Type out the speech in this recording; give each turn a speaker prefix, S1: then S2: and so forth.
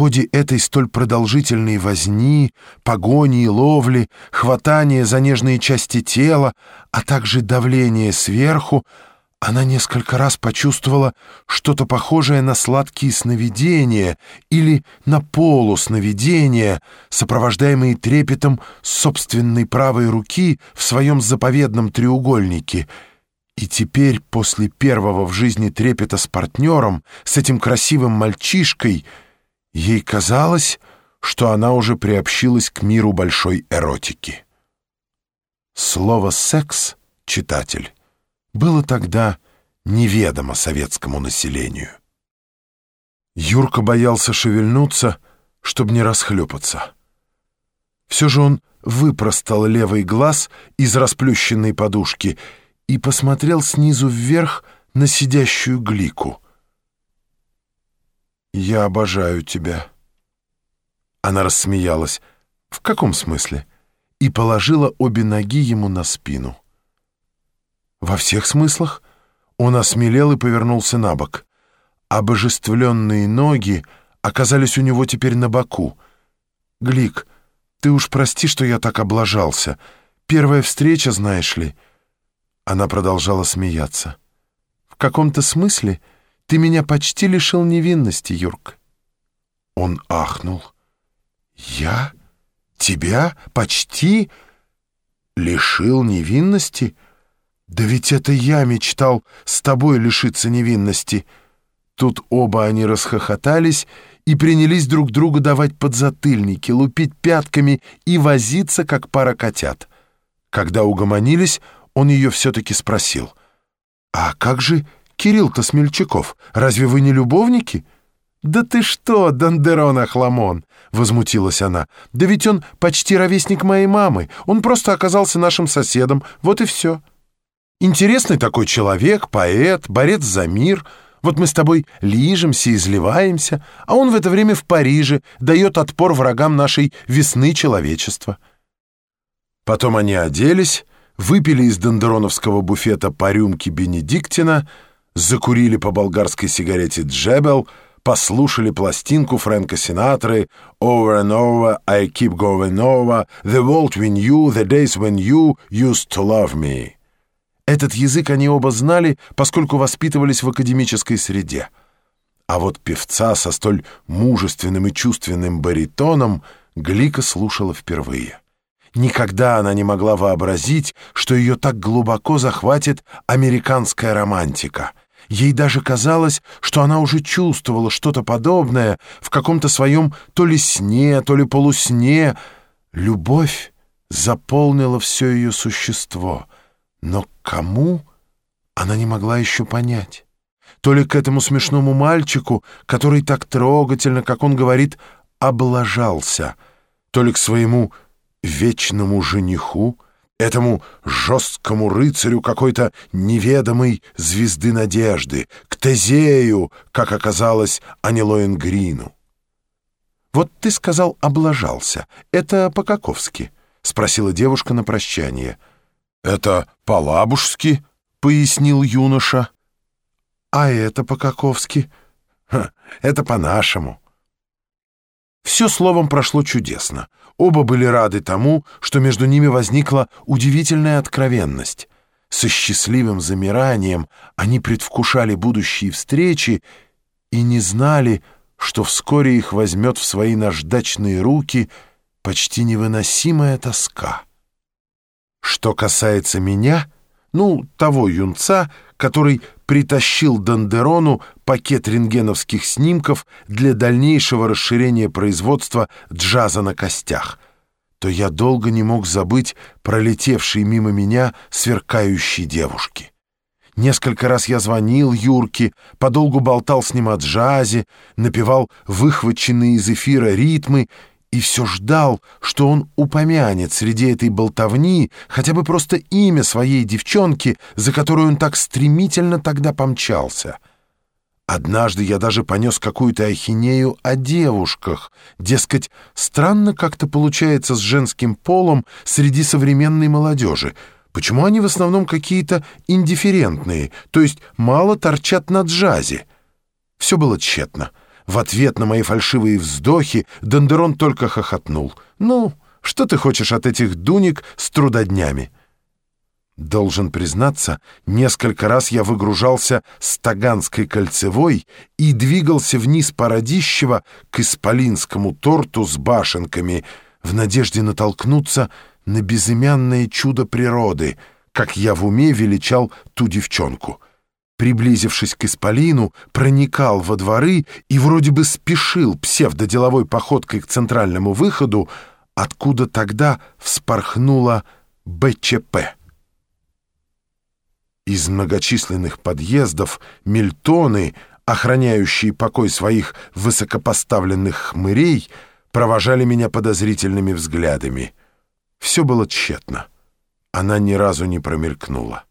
S1: ходе этой столь продолжительной возни, погони и ловли, хватания за нежные части тела, а также давления сверху, она несколько раз почувствовала что-то похожее на сладкие сновидения или на полусновидения, сопровождаемые трепетом собственной правой руки в своем заповедном треугольнике. И теперь, после первого в жизни трепета с партнером, с этим красивым мальчишкой, ей казалось, что она уже приобщилась к миру большой эротики. Слово «секс», читатель, было тогда неведомо советскому населению. Юрка боялся шевельнуться, чтобы не расхлепаться. Все же он выпростал левый глаз из расплющенной подушки и посмотрел снизу вверх на сидящую глику. «Я обожаю тебя». Она рассмеялась. «В каком смысле?» и положила обе ноги ему на спину. Во всех смыслах он осмелел и повернулся на бок. Обожествленные ноги оказались у него теперь на боку. «Глик, ты уж прости, что я так облажался. Первая встреча, знаешь ли...» Она продолжала смеяться. «В каком-то смысле ты меня почти лишил невинности, Юрк». Он ахнул. «Я? Тебя? Почти? Лишил невинности?» «Да ведь это я мечтал с тобой лишиться невинности!» Тут оба они расхохотались и принялись друг другу давать подзатыльники, лупить пятками и возиться, как пара котят. Когда угомонились, он ее все-таки спросил. «А как же Кирилл-то Смельчаков? Разве вы не любовники?» «Да ты что, Дондерон Ахламон!» — возмутилась она. «Да ведь он почти ровесник моей мамы. Он просто оказался нашим соседом. Вот и все». Интересный такой человек, поэт, борец за мир. Вот мы с тобой лижемся, изливаемся, а он в это время в Париже дает отпор врагам нашей весны человечества. Потом они оделись, выпили из дондероновского буфета по рюмке Бенедиктина, закурили по болгарской сигарете «Джебел», послушали пластинку Фрэнка Синатры «Over and over, I keep going over, the world when you, the days when you used to love me». Этот язык они оба знали, поскольку воспитывались в академической среде. А вот певца со столь мужественным и чувственным баритоном Глика слушала впервые. Никогда она не могла вообразить, что ее так глубоко захватит американская романтика. Ей даже казалось, что она уже чувствовала что-то подобное в каком-то своем то ли сне, то ли полусне. Любовь заполнила все ее существо — но кому она не могла еще понять? То ли к этому смешному мальчику, который так трогательно, как он говорит, облажался, то ли к своему вечному жениху, этому жесткому рыцарю какой-то неведомой звезды надежды, к Тезею, как оказалось, Анилоэн Грину. «Вот ты сказал «облажался». Это по-каковски?» — спросила девушка на прощание — «Это по-лабужски», — пояснил юноша. «А это по-каковски?» «Это по-нашему». Все словом прошло чудесно. Оба были рады тому, что между ними возникла удивительная откровенность. Со счастливым замиранием они предвкушали будущие встречи и не знали, что вскоре их возьмет в свои наждачные руки почти невыносимая тоска. Что касается меня, ну, того юнца, который притащил Дондерону пакет рентгеновских снимков для дальнейшего расширения производства джаза на костях, то я долго не мог забыть пролетевшие мимо меня сверкающие девушки. Несколько раз я звонил Юрке, подолгу болтал с ним о джазе, напевал выхваченные из эфира ритмы и все ждал, что он упомянет среди этой болтовни хотя бы просто имя своей девчонки, за которую он так стремительно тогда помчался. Однажды я даже понес какую-то ахинею о девушках. Дескать, странно как-то получается с женским полом среди современной молодежи. Почему они в основном какие-то индифферентные, то есть мало торчат на джазе? Все было тщетно. В ответ на мои фальшивые вздохи Дондерон только хохотнул. «Ну, что ты хочешь от этих дуник с трудоднями?» Должен признаться, несколько раз я выгружался с Таганской кольцевой и двигался вниз по Радищево к Исполинскому торту с башенками в надежде натолкнуться на безымянное чудо природы, как я в уме величал ту девчонку. Приблизившись к Исполину, проникал во дворы и вроде бы спешил псевдоделовой походкой к центральному выходу, откуда тогда вспорхнула БЧП. Из многочисленных подъездов мельтоны, охраняющие покой своих высокопоставленных хмырей, провожали меня подозрительными взглядами. Все было тщетно. Она ни разу не промелькнула.